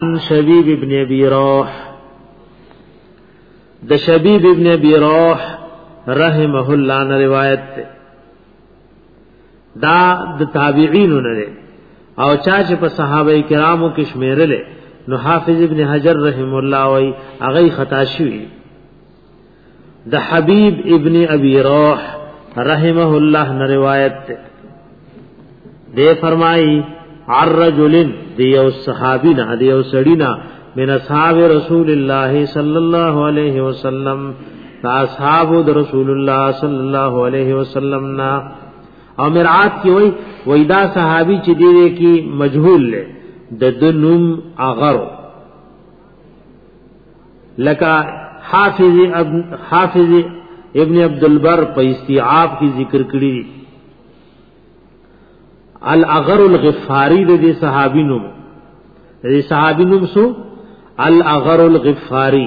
شبیب ابن ابی روح د شبیب ابن ابی روح رحمه الله نه روایت ده دا د تابعین نه ده او چا چې په صحابه کرامو کې شمیرل نو حافظ ابن حجر رحم الله وای هغه خطا شوی د حبیب ابن ابي روح رحمه الله نه روایت ده دی فرمایي عن رجل دی یو صحابی نه دی یو سړی نه من اصحاب رسول الله صلی الله علیه وسلم اصحاب رسول الله صلی الله علیه وسلم نا او مرعات کی وای وای دا صحابی چې دی کی مجهول له د دنوم اغرو لکه حافظ ابن حافظ ابن عبد البر په استیعاب کې ذکر کړی دی الاغر الغفاری د دې صحابي نوم دې صحابي نوم سو الاغر الغفاری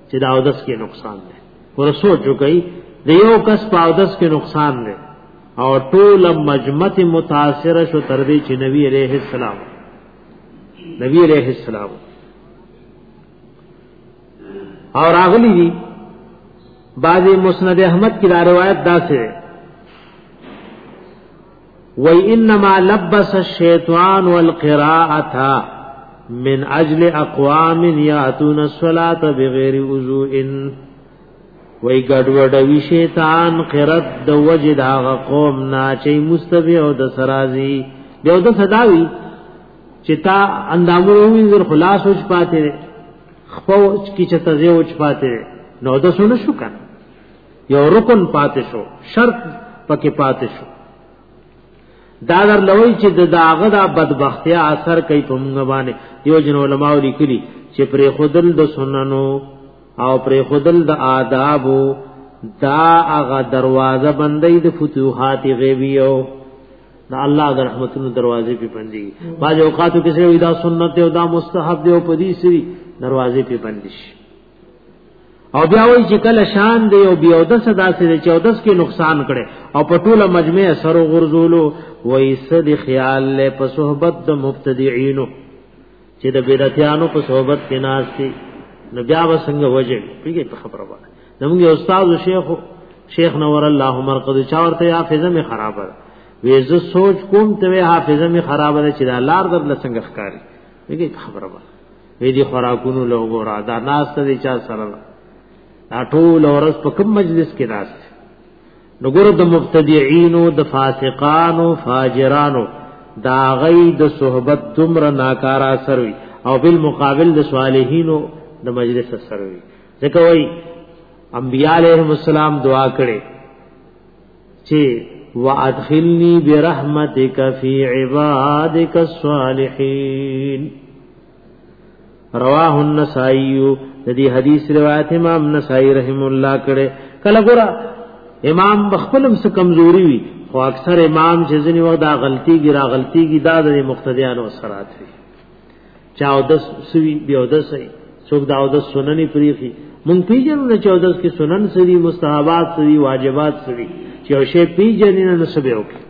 چې دا اودس کې نقصان دی ور سوچ وکړي د یو کس په اودس کې نقصان دی او ټول مجمت متاثر شو تر دې چې نبی عليه السلام نبی عليه السلام او راغلی دي بعضی مسند احمد کی دا روایت دا سره وای انما لبس الشیطان والقراءه من اجل اقوام یاتون الصلاه بغیر وضوء وای ګډوډوي شیطان قرت د وجه دا قوم نا چې مستوی او د سرازي دیو د صداوی چې تا اندامونو وینځر خلاص اوچ پاتې خپو چې چته زیو اوچ پاتې نو د سونه شو کنه یو رکن پاتې شو شرط پکې پاتې شو دا در لوي چې د داغه دا بدبختی اثر کوي په موږ باندې دیو جن علماء لیکلي چې پر خودل د سننو او پر خودل د آداب دا هغه دروازه بندې د فتوحات غیبیو دا الله د رحمتونو دروازې په بندي باج اوقاتو کې دا سنت او دا مستحب دی او پدی سری دروازې په بندي شي او بیا وایي چې کله شان دی او بیا د صدا سره 14 کې نقصان کړي او په ټوله مجمع سر غرزولو وایي صد خیال له په صحبت د مبتدعينو چې د بدعتانو په صحبت کې ناز دي نو بیا وسنګ وجه پیږي په خبره وایي زموږ استاد شیخ شیخ نور الله مرقد چا ورته حافظه می خراب ده وې زه سوچ کوم ته حافظه می خراب ده چې دا لار در لسنګ ښکاری پیږي خبره وایي وی دی خوراکونو له ګورا دا ناس ته چا سره دا ټول اورس په کوم مجلس کې ناس نو ګور د مبتدعينو د فاسقانو فاجرانو دا غي د صحبت تمر ناکارا سروي او بالمقابل د صالحینو د مجلس سروي ځکه وای انبیاء علیهم السلام دعا کړي چې وادخلنی برحمتک فی عبادک الصالحین رواه النسائی د دې حدیث روایت امام نسائی رحم الله کړه کله ګره امام بخپلم څخه کمزوري وي خو اکثر امام چې ځنی وخت دا غلطي ګي را غلطي ګي دا د مقتدیانو اثرات وي چا او د سوي بیا او د سي څوک دا او د سنن پریخي مونږ پیژنو نه چې او د کې سنن سړي مستحبات سړي واجبات سړي چې او شی پیژنې نه سبه وکړي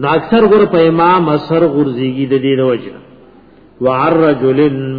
نو اکثر غره په امام اثر غرزيږي د دې وجه وعرجل